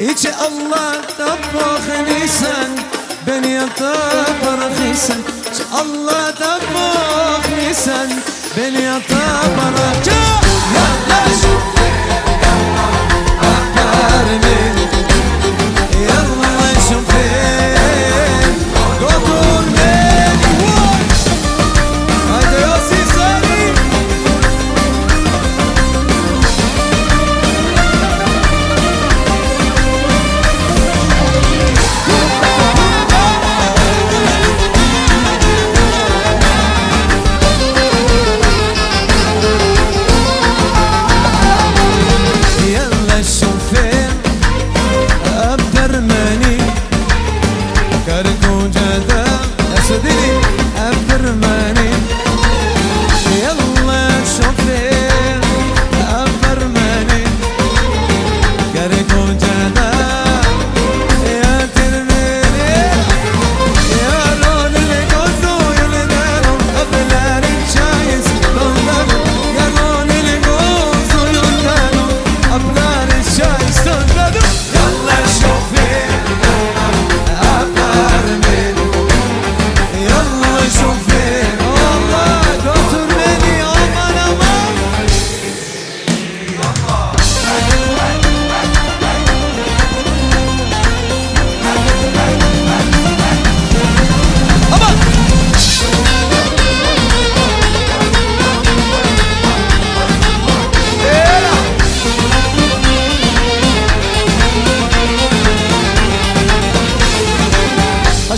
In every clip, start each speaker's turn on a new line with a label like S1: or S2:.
S1: هيك الله طبخ نيسان بني طبخ نيسان الله طبخ نيسان بني طبخ يا داشو يا الله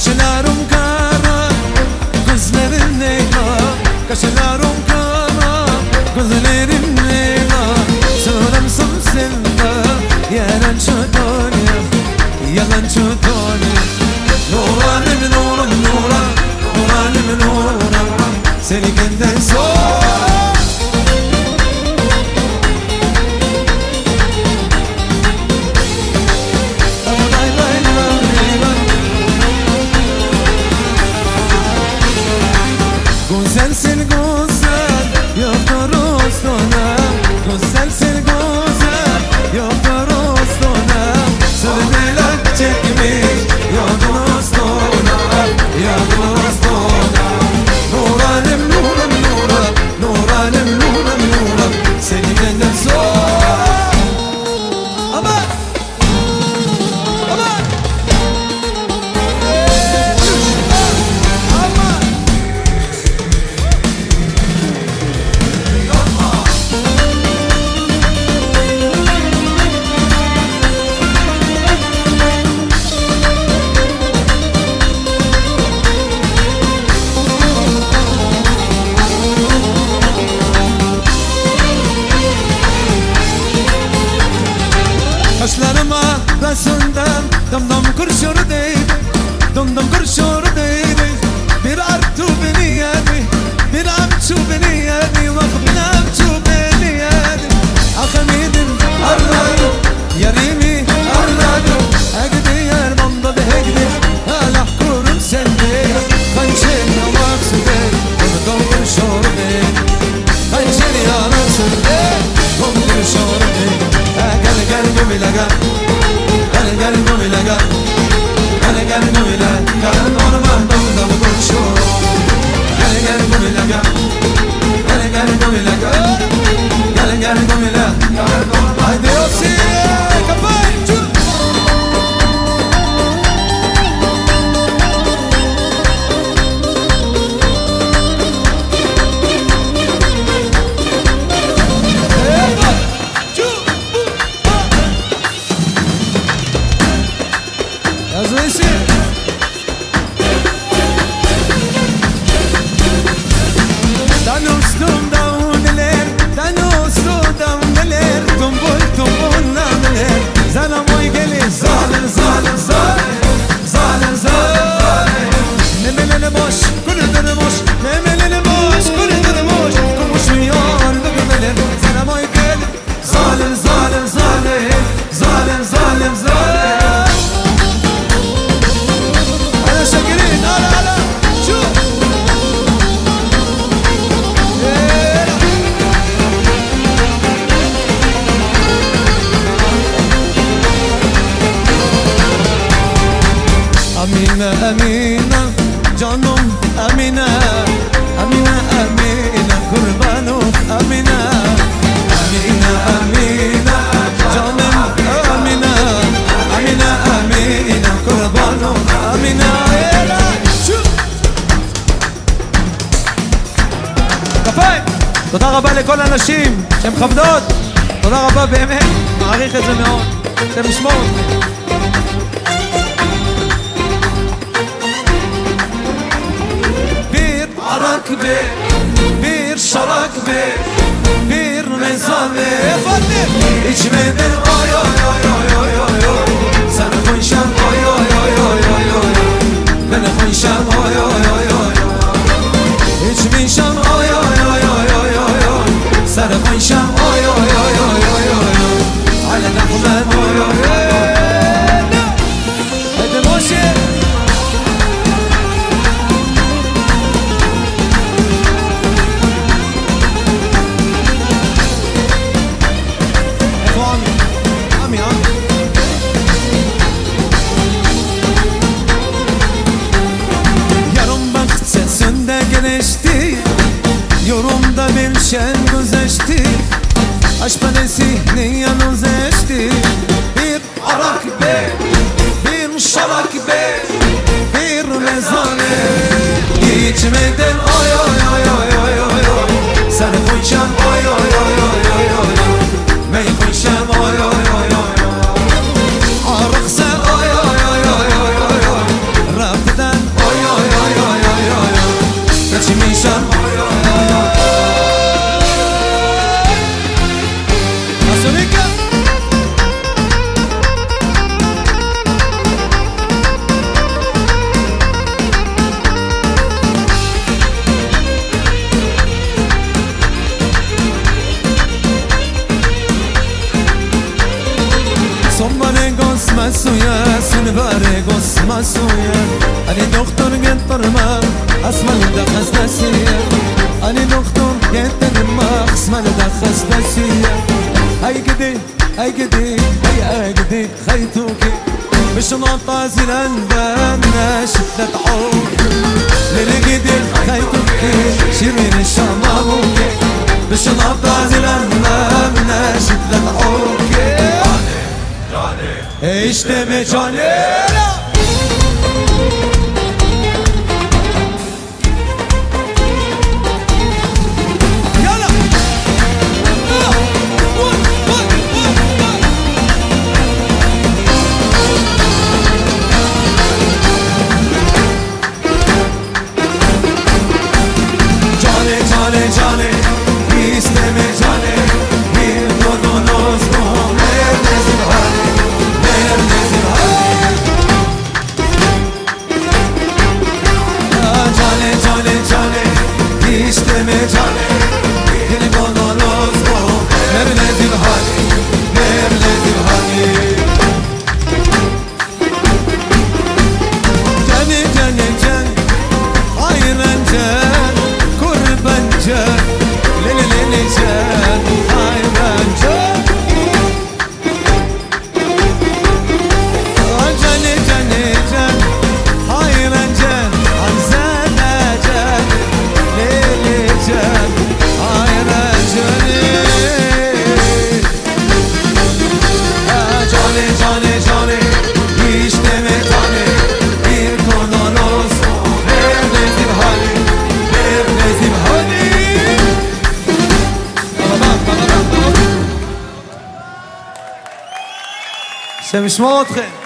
S1: Kaşalarım kara Kızların Leyla Kaşalarım kara Gözlerim Leyla Söylemsem sevda Yalancı dünya Yalancı dünya por Emine Canım Emine Emine Emine Kurbanım Emine Emine Emine Canım Emine Emine Emine Kurbanım Emine כפיים! תודה רבה לכל הנשים שמכבדות, תודה רבה באמת, מעריך את זה מאוד, השם ישמור אתכם. جی میدم آیا آیا آیا آیا آیا آیا سر من شم آیا آیا آیا آیا آیا آیا منو خوشام آیا şen güzeşti Aşk padesini yalnız eşti Bir arak be Bir şarak be Bir mezane. İçmeden oy oy oy oy oy oy Sen koyacağım oy مش نطاز الأندام شدة عوك للقدي خيتوكي شيرين الشماموكي مش نطاز الأندام شدة عوك İşte mecanera Yala השם ישמור אתכם